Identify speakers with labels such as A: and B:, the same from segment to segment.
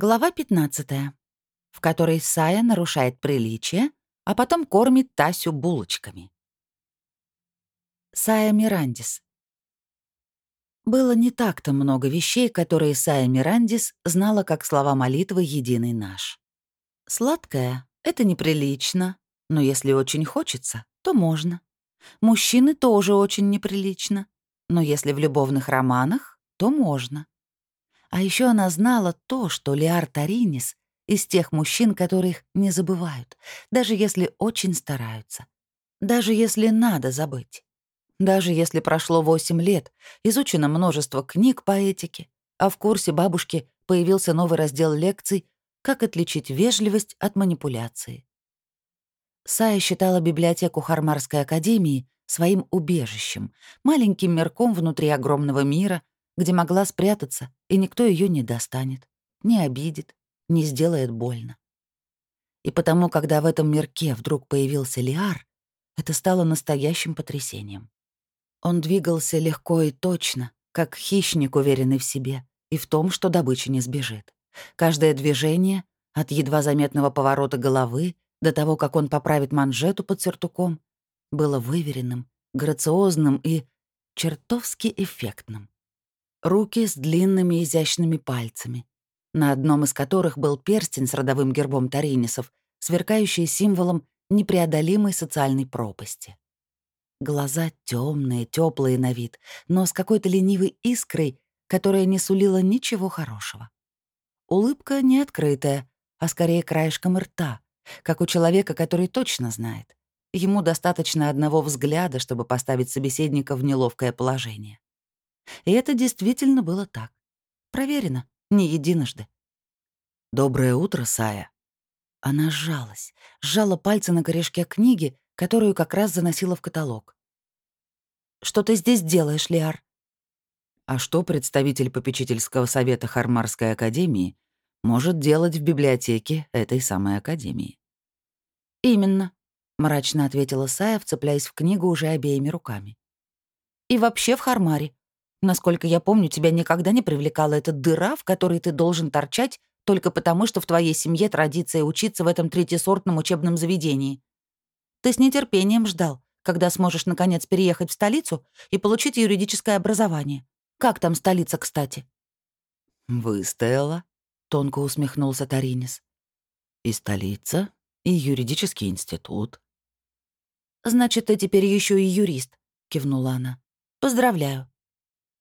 A: Глава 15, в которой Сая нарушает приличие, а потом кормит Тасю булочками. Сая Мирандис. Было не так-то много вещей, которые Сая Мирандис знала как слова молитвы «Единый наш». Сладкое — это неприлично, но если очень хочется, то можно. Мужчины тоже очень неприлично, но если в любовных романах, то можно. А еще она знала то, что Лиар Таринис из тех мужчин, которых не забывают, даже если очень стараются, даже если надо забыть. Даже если прошло 8 лет, изучено множество книг по этике, а в курсе бабушки появился новый раздел лекций «Как отличить вежливость от манипуляции». Сая считала библиотеку Хармарской академии своим убежищем, маленьким мирком внутри огромного мира, где могла спрятаться, и никто ее не достанет, не обидит, не сделает больно. И потому, когда в этом мирке вдруг появился Лиар, это стало настоящим потрясением. Он двигался легко и точно, как хищник, уверенный в себе, и в том, что добыча не сбежит. Каждое движение, от едва заметного поворота головы до того, как он поправит манжету под сюртуком, было выверенным, грациозным и чертовски эффектным. Руки с длинными изящными пальцами, на одном из которых был перстень с родовым гербом Таринисов, сверкающий символом непреодолимой социальной пропасти. Глаза темные, теплые на вид, но с какой-то ленивой искрой, которая не сулила ничего хорошего. Улыбка не открытая, а скорее краешком рта, как у человека, который точно знает. Ему достаточно одного взгляда, чтобы поставить собеседника в неловкое положение. И это действительно было так. Проверено, не единожды. «Доброе утро, Сая». Она сжалась, сжала пальцы на корешке книги, которую как раз заносила в каталог. «Что ты здесь делаешь, Лиар?» А что представитель попечительского совета Хармарской академии может делать в библиотеке этой самой академии? «Именно», — мрачно ответила Сая, вцепляясь в книгу уже обеими руками. «И вообще в Хармаре. Насколько я помню, тебя никогда не привлекала эта дыра, в которой ты должен торчать только потому, что в твоей семье традиция учиться в этом третьесортном учебном заведении. Ты с нетерпением ждал, когда сможешь наконец переехать в столицу и получить юридическое образование. Как там столица, кстати?»
B: «Выстояла», — тонко усмехнулся Таринис. «И столица, и юридический институт».
A: «Значит, ты теперь еще и юрист», — кивнула она. «Поздравляю».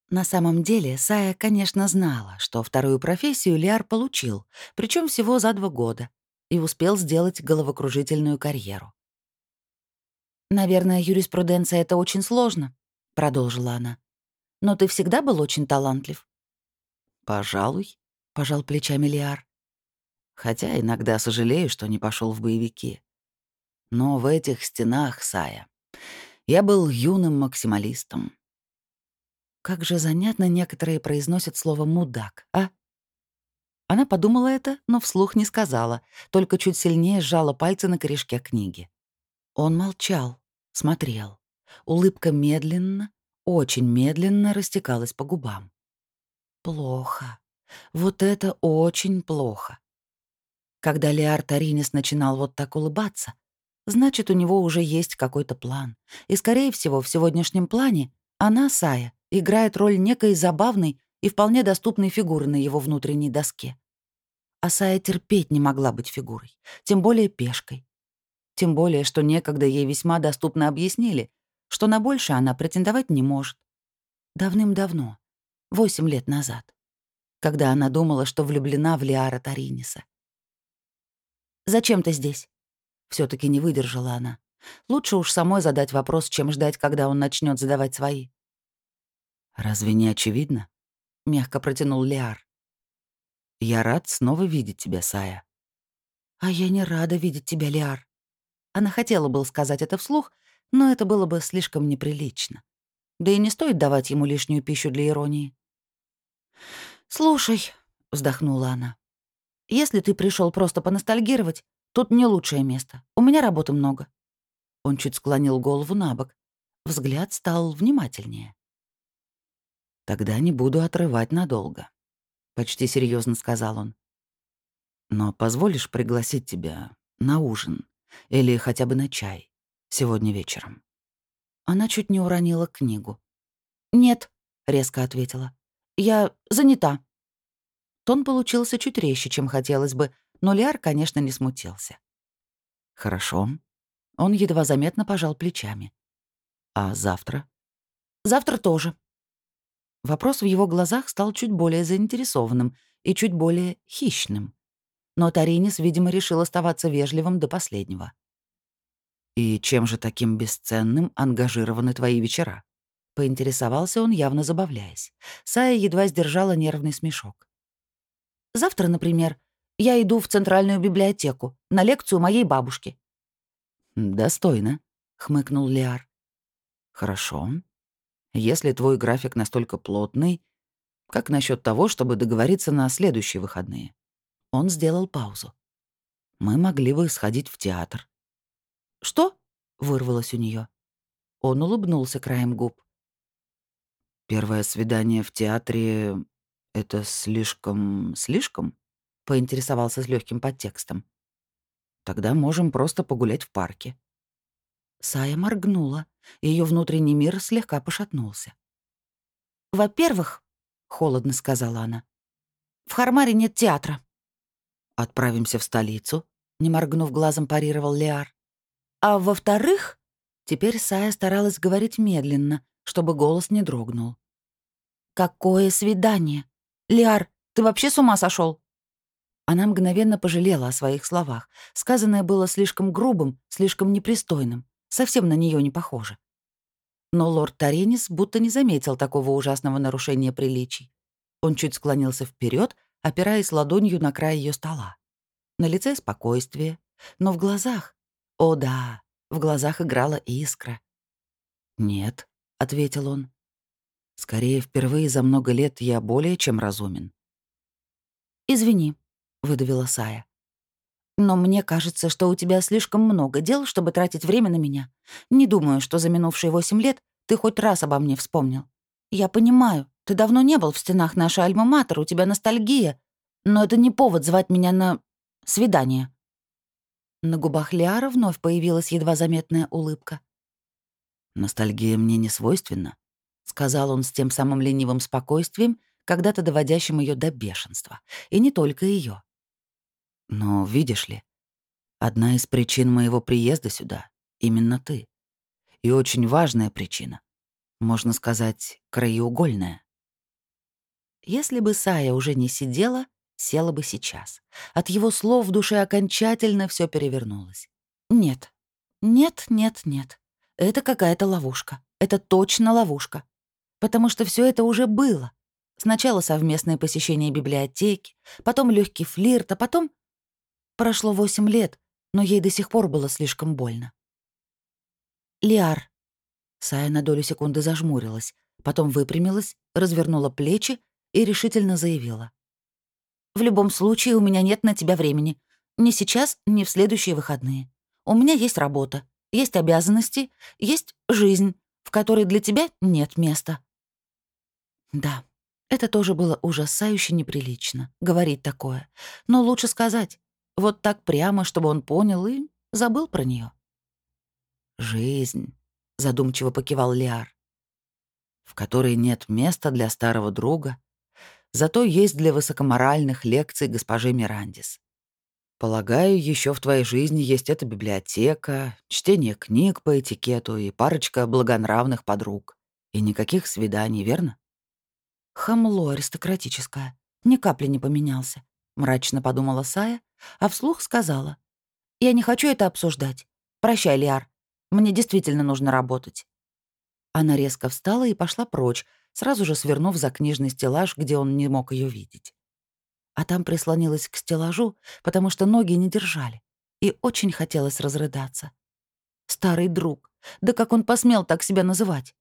A: На самом деле, Сая, конечно, знала, что вторую профессию Лиар получил, причем всего за два года, и успел сделать головокружительную карьеру. «Наверное, юриспруденция — это очень сложно», — продолжила она. «Но ты всегда был очень талантлив».
B: «Пожалуй», — пожал плечами Лиар. «Хотя иногда сожалею, что не пошел в боевики. Но в этих стенах, Сая, я был юным максималистом.
A: Как же занятно некоторые произносят слово «мудак», а? Она подумала это, но вслух не сказала, только чуть сильнее сжала пальцы на корешке книги. Он молчал, смотрел. Улыбка медленно, очень медленно растекалась по губам. Плохо. Вот это очень плохо. Когда Леар Таринис начинал вот так улыбаться, значит, у него уже есть какой-то план. И, скорее всего, в сегодняшнем плане она, Сая, играет роль некой забавной и вполне доступной фигуры на его внутренней доске. А Сая терпеть не могла быть фигурой, тем более пешкой. Тем более, что некогда ей весьма доступно объяснили, что на больше она претендовать не может. Давным-давно, восемь лет назад, когда она думала, что влюблена в Лиара Тариниса. «Зачем ты здесь?» все таки не выдержала она. Лучше уж самой задать вопрос, чем ждать, когда он начнет задавать свои.
B: «Разве не очевидно?» — мягко протянул Лиар. «Я рад снова видеть тебя, Сая».
A: «А я не рада видеть тебя, Лиар», она хотела было сказать это вслух, но это было бы слишком неприлично. Да и не стоит давать ему лишнюю пищу для иронии. «Слушай», — вздохнула она, — «если ты пришел просто поностальгировать, тут не лучшее место. У меня работы много». Он чуть склонил голову на бок. Взгляд стал внимательнее.
B: «Тогда не буду отрывать надолго», — почти серьезно сказал он. Но позволишь пригласить тебя на ужин или хотя бы на чай сегодня вечером?»
A: Она чуть не уронила книгу. «Нет», — резко ответила. «Я занята». Тон получился чуть резче, чем хотелось бы, но Лиар, конечно, не смутился.
B: «Хорошо». Он едва заметно пожал плечами. «А завтра?»
A: «Завтра тоже».
B: Вопрос в его глазах стал чуть более заинтересованным и чуть более хищным. Но Таринис, видимо, решил оставаться вежливым до последнего. «И чем же таким бесценным ангажированы твои вечера?» Поинтересовался он, явно забавляясь. Сая едва сдержала нервный смешок.
A: «Завтра, например, я иду в Центральную библиотеку на лекцию моей бабушки».
B: «Достойно», — хмыкнул Лиар. «Хорошо. Если твой график настолько плотный, как насчет того, чтобы договориться на следующие выходные?» Он сделал паузу. «Мы могли бы сходить в театр».
A: «Что?»
B: — вырвалось у нее. Он улыбнулся краем губ. «Первое свидание в театре — это слишком... слишком?» поинтересовался с легким подтекстом. Тогда можем просто погулять в парке.
A: Сая моргнула, ее внутренний мир слегка пошатнулся. «Во-первых, — холодно сказала она, — в Хармаре нет театра».
B: «Отправимся в столицу», — не моргнув глазом парировал Лиар.
A: «А во-вторых...» Теперь Сая старалась говорить медленно, чтобы голос не дрогнул. «Какое свидание? Лиар, ты вообще с ума сошел? Она мгновенно пожалела о своих словах. Сказанное было слишком грубым, слишком непристойным. Совсем на нее не похоже. Но лорд Таренис будто не заметил такого ужасного нарушения приличий. Он чуть склонился вперед, опираясь ладонью на край ее стола. На лице спокойствие, но в глазах... О да, в глазах играла искра.
B: «Нет», — ответил он. «Скорее, впервые за много лет я более чем разумен».
A: «Извини», — выдавила Сая. «Но мне кажется, что у тебя слишком много дел, чтобы тратить время на меня. Не думаю, что за минувшие восемь лет ты хоть раз обо мне вспомнил. Я понимаю, ты давно не был в стенах нашей Альма-Матер, у тебя ностальгия, но это не повод звать меня на... свидание». На губах Лиара вновь появилась едва заметная улыбка.
B: «Ностальгия мне не свойственна», — сказал он с тем самым ленивым спокойствием, когда-то доводящим ее до бешенства. И не только ее. Но видишь ли, одна из причин моего приезда сюда — именно ты. И очень важная причина. Можно сказать, краеугольная.
A: Если бы Сая уже не сидела, села бы сейчас. От его слов в душе окончательно все перевернулось. Нет, нет, нет, нет. Это какая-то ловушка. Это точно ловушка. Потому что все это уже было. Сначала совместное посещение библиотеки, потом легкий флирт, а потом Прошло восемь лет, но ей до сих пор было слишком больно. «Лиар». Сая на долю секунды зажмурилась, потом выпрямилась, развернула плечи и решительно заявила. «В любом случае у меня нет на тебя времени. Ни сейчас, ни в следующие выходные. У меня есть работа, есть обязанности, есть жизнь, в которой для тебя нет места». Да, это тоже было ужасающе неприлично, говорить такое. Но лучше сказать. Вот так прямо, чтобы он понял и забыл про нее.
B: «Жизнь», — задумчиво покивал Лиар, «в которой нет места для старого друга, зато есть для высокоморальных лекций госпожи Мирандис. Полагаю, еще в твоей жизни есть эта библиотека, чтение книг по этикету и парочка благонравных подруг. И никаких свиданий, верно?
A: Хамло аристократическое. Ни капли не поменялся мрачно подумала Сая, а вслух сказала. «Я не хочу это обсуждать. Прощай, Лиар. Мне действительно нужно работать». Она резко встала и пошла прочь, сразу же свернув за книжный стеллаж, где он не мог ее видеть. А там прислонилась к стеллажу, потому что ноги не держали, и очень хотелось разрыдаться. Старый друг, да как он посмел так себя называть?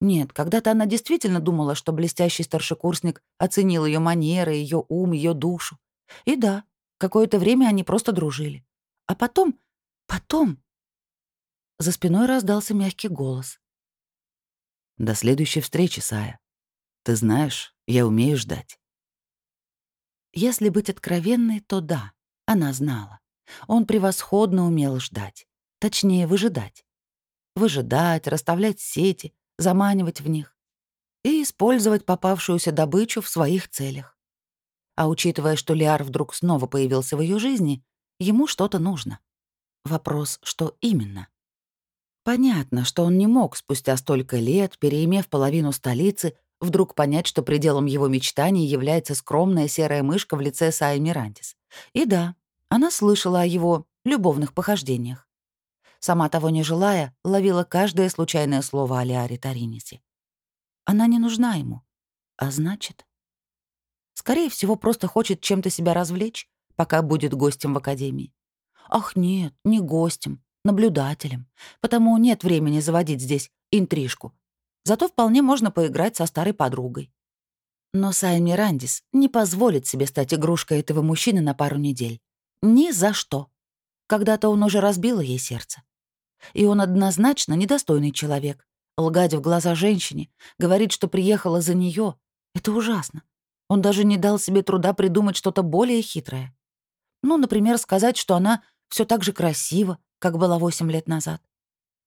A: Нет, когда-то она действительно думала, что блестящий старшекурсник оценил ее манеры, ее ум, ее душу. И да, какое-то время они просто дружили. А потом... потом... За спиной раздался мягкий голос.
B: «До следующей встречи, Сая. Ты знаешь, я умею ждать».
A: Если быть откровенной, то да, она знала. Он превосходно умел ждать. Точнее, выжидать. Выжидать, расставлять сети, заманивать в них и использовать попавшуюся добычу в своих целях. А учитывая, что Лиар вдруг снова появился в ее жизни, ему что-то нужно. Вопрос, что именно? Понятно, что он не мог спустя столько лет, переимев половину столицы, вдруг понять, что пределом его мечтаний является скромная серая мышка в лице Саи Мирантис. И да, она слышала о его любовных похождениях. Сама того не желая, ловила каждое случайное слово о Лиаре Таринисе. Она не нужна ему. А значит... Скорее всего, просто хочет чем-то себя развлечь, пока будет гостем в академии. Ах, нет, не гостем, наблюдателем. Потому нет времени заводить здесь интрижку. Зато вполне можно поиграть со старой подругой. Но Сай Мирандис не позволит себе стать игрушкой этого мужчины на пару недель. Ни за что. Когда-то он уже разбил ей сердце. И он однозначно недостойный человек. Лгать в глаза женщине, говорить, что приехала за нее, это ужасно. Он даже не дал себе труда придумать что-то более хитрое. Ну, например, сказать, что она все так же красива, как была восемь лет назад.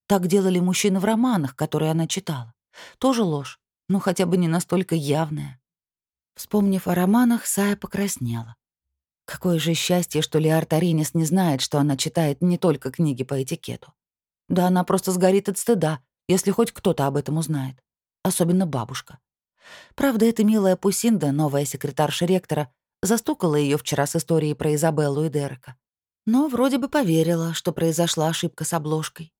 A: Так делали мужчины в романах, которые она читала. Тоже ложь, но хотя бы не настолько явная. Вспомнив о романах, Сая покраснела. Какое же счастье, что Леар Таринис не знает, что она читает не только книги по этикету. Да она просто сгорит от стыда, если хоть кто-то об этом узнает. Особенно бабушка. Правда, эта милая Пусинда, новая секретарша ректора, застукала ее вчера с историей про Изабеллу и Дерека. Но вроде бы поверила, что произошла ошибка с обложкой.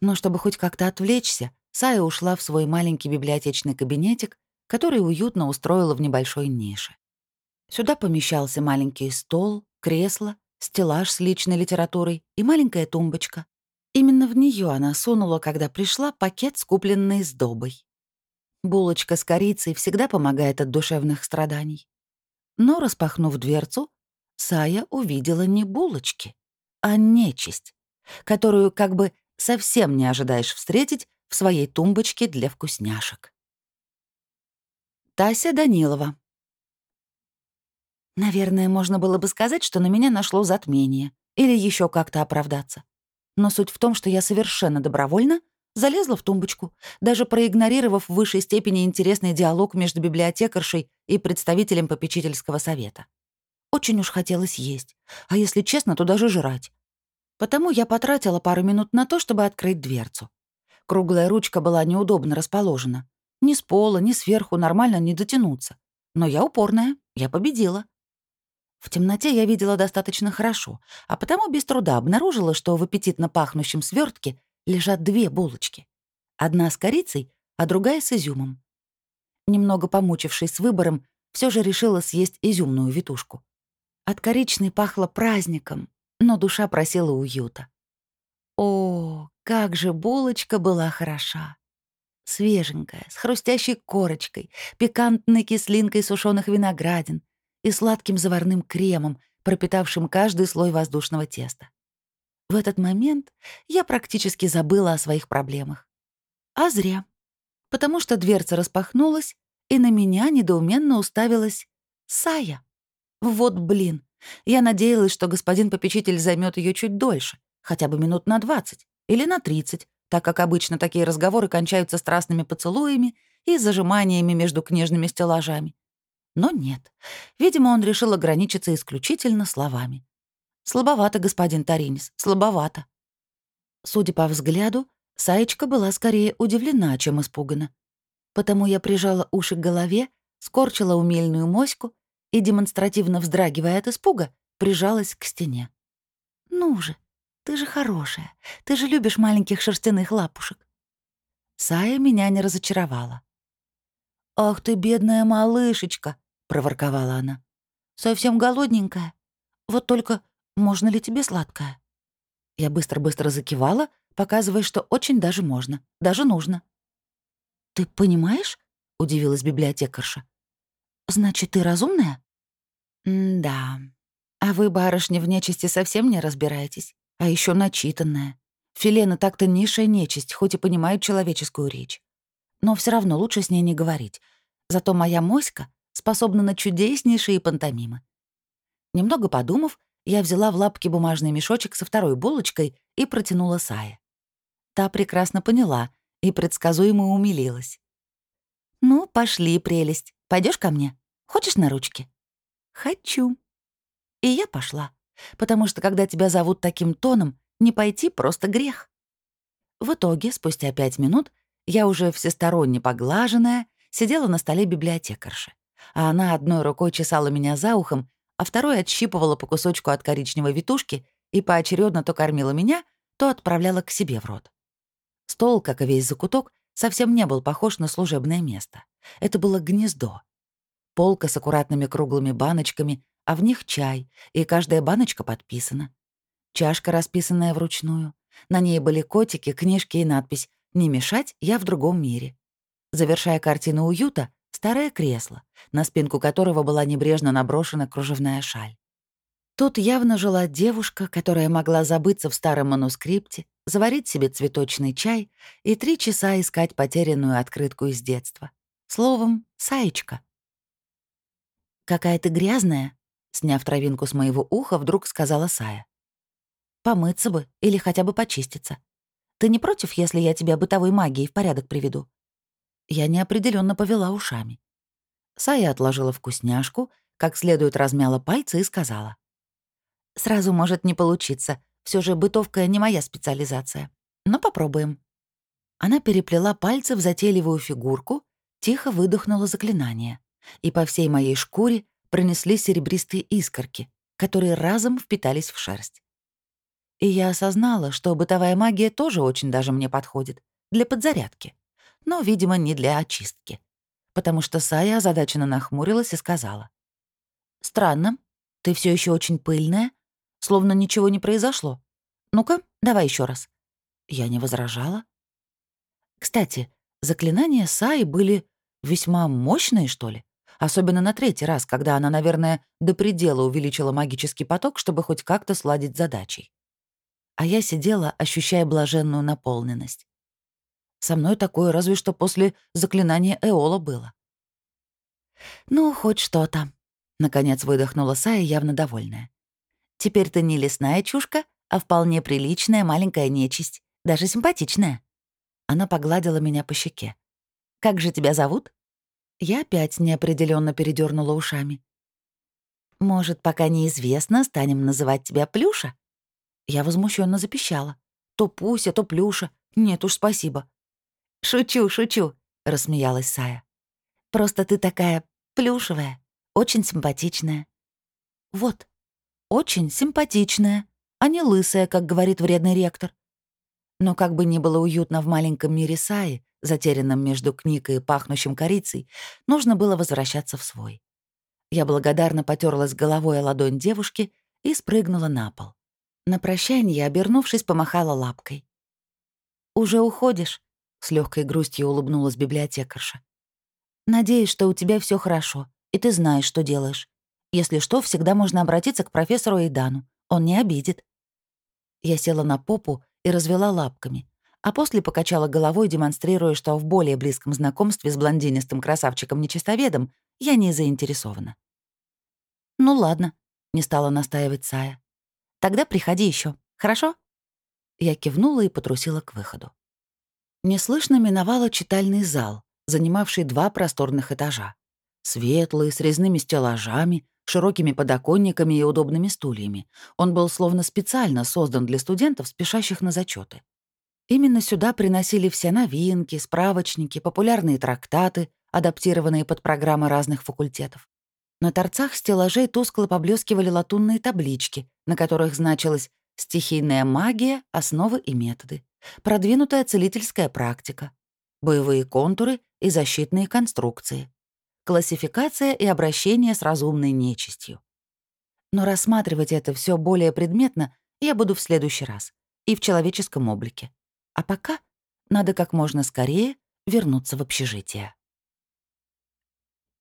A: Но чтобы хоть как-то отвлечься, Сая ушла в свой маленький библиотечный кабинетик, который уютно устроила в небольшой нише. Сюда помещался маленький стол, кресло, стеллаж с личной литературой и маленькая тумбочка. Именно в нее она сунула, когда пришла, пакет с купленной сдобой. Булочка с корицей всегда помогает от душевных страданий. Но, распахнув дверцу, Сая увидела не булочки, а нечисть, которую как бы совсем не ожидаешь встретить в своей тумбочке для вкусняшек. Тася Данилова. Наверное, можно было бы сказать, что на меня нашло затмение или еще как-то оправдаться. Но суть в том, что я совершенно добровольно залезла в тумбочку, даже проигнорировав в высшей степени интересный диалог между библиотекаршей и представителем попечительского совета. Очень уж хотелось есть, а если честно, то даже жрать. Потому я потратила пару минут на то, чтобы открыть дверцу. Круглая ручка была неудобно расположена. Ни с пола, ни сверху нормально не дотянуться. Но я упорная, я победила. В темноте я видела достаточно хорошо, а потому без труда обнаружила, что в аппетитно пахнущем свертке лежат две булочки. Одна с корицей, а другая с изюмом. Немного помучившись с выбором, все же решила съесть изюмную витушку. От коричной пахло праздником, но душа просила уюта. О, как же булочка была хороша! Свеженькая, с хрустящей корочкой, пикантной кислинкой сушеных виноградин и сладким заварным кремом, пропитавшим каждый слой воздушного теста. В этот момент я практически забыла о своих проблемах. А зря. Потому что дверца распахнулась, и на меня недоуменно уставилась Сая. Вот блин. Я надеялась, что господин попечитель займет ее чуть дольше, хотя бы минут на 20 или на 30, так как обычно такие разговоры кончаются страстными поцелуями и зажиманиями между книжными стеллажами. Но нет. Видимо, он решил ограничиться исключительно словами. Слабовато, господин Таринис, слабовато. Судя по взгляду, Саечка была скорее удивлена, чем испугана. Потому я прижала уши к голове, скорчила умельную моську и, демонстративно вздрагивая от испуга, прижалась к стене. «Ну же, ты же хорошая, ты же любишь маленьких шерстяных лапушек». Сая меня не разочаровала. «Ах ты, бедная малышечка!» — проворковала она. «Совсем голодненькая. Вот только можно ли тебе сладкое?» Я быстро-быстро закивала, показывая, что очень даже можно, даже нужно. «Ты понимаешь?» — удивилась библиотекарша. «Значит, ты разумная?» «Да. А вы, барышня, в нечисти совсем не разбираетесь, а еще начитанная. Филена так-то низшая нечисть, хоть и понимает человеческую речь. Но все равно лучше с ней не говорить. Зато моя моська способна на чудеснейшие пантомимы. Немного подумав, я взяла в лапки бумажный мешочек со второй булочкой и протянула Сае. Та прекрасно поняла и предсказуемо умилилась. «Ну, пошли, прелесть. Пойдешь ко мне? Хочешь на ручки?» «Хочу». И я пошла, потому что когда тебя зовут таким тоном, не пойти просто грех. В итоге, спустя пять минут, я уже всесторонне поглаженная, сидела на столе библиотекарши, а она одной рукой чесала меня за ухом, а второй отщипывала по кусочку от коричневой витушки и поочередно то кормила меня, то отправляла к себе в рот. Стол, как и весь закуток, совсем не был похож на служебное место. Это было гнездо. Полка с аккуратными круглыми баночками, а в них чай, и каждая баночка подписана. Чашка, расписанная вручную. На ней были котики, книжки и надпись «Не мешать, я в другом мире». Завершая картину уюта, старое кресло, на спинку которого была небрежно наброшена кружевная шаль. Тут явно жила девушка, которая могла забыться в старом манускрипте, заварить себе цветочный чай и три часа искать потерянную открытку из детства. Словом, Саечка. «Какая ты грязная», — сняв травинку с моего уха, вдруг сказала Сая. «Помыться бы или хотя бы почиститься. Ты не против, если я тебя бытовой магией в порядок приведу?» Я неопределенно повела ушами. Сая отложила вкусняшку, как следует размяла пальцы и сказала. «Сразу может не получиться. Все же бытовка не моя специализация. Но попробуем». Она переплела пальцы в затейливую фигурку, тихо выдохнула заклинание, и по всей моей шкуре пронесли серебристые искорки, которые разом впитались в шерсть. И я осознала, что бытовая магия тоже очень даже мне подходит, для подзарядки, но, видимо, не для очистки. Потому что Сая озадаченно нахмурилась и сказала. «Странно, ты все еще очень пыльная, словно ничего не произошло. Ну-ка, давай еще раз». Я не возражала. Кстати, заклинания Саи были весьма мощные, что ли? Особенно на третий раз, когда она, наверное, до предела увеличила магический поток, чтобы хоть как-то сладить задачей. А я сидела, ощущая блаженную наполненность. Со мной такое разве что после заклинания Эола было. «Ну, хоть что-то», — наконец выдохнула Сая, явно довольная. Теперь ты не лесная чушка, а вполне приличная маленькая нечисть, даже симпатичная». Она погладила меня по щеке. «Как же тебя зовут?» Я опять неопределенно передернула ушами. «Может, пока неизвестно, станем называть тебя Плюша?» Я возмущенно запищала. «То Пуся, то Плюша. Нет уж, спасибо». «Шучу, шучу», — рассмеялась Сая. «Просто ты такая плюшевая, очень симпатичная». «Вот, очень симпатичная, а не лысая, как говорит вредный ректор. Но как бы ни было уютно в маленьком мире Саи, затерянном между книгой и пахнущим корицей, нужно было возвращаться в свой. Я благодарно потерлась головой о ладонь девушки и спрыгнула на пол. На прощание, обернувшись, помахала лапкой. «Уже уходишь?» — с легкой грустью улыбнулась библиотекарша. «Надеюсь, что у тебя все хорошо, и ты знаешь, что делаешь. Если что, всегда можно обратиться к профессору Эйдану. Он не обидит. Я села на попу и развела лапками, а после покачала головой, демонстрируя, что в более близком знакомстве с блондинистым красавчиком-нечистоведом я не заинтересована. «Ну ладно», — не стала настаивать Сая. «Тогда приходи еще, хорошо?» Я кивнула и потрусила к выходу. Неслышно миновала читальный зал, занимавший два просторных этажа. Светлый, с резными стеллажами, широкими подоконниками и удобными стульями. Он был словно специально создан для студентов, спешащих на зачеты. Именно сюда приносили все новинки, справочники, популярные трактаты, адаптированные под программы разных факультетов. На торцах стеллажей тускло поблескивали латунные таблички, на которых значилось «Стихийная магия. Основы и методы», «Продвинутая целительская практика», «Боевые контуры и защитные конструкции», классификация и обращение с разумной нечистью. Но рассматривать это все более предметно я буду в следующий раз и в человеческом облике. А пока надо как можно скорее вернуться в общежитие.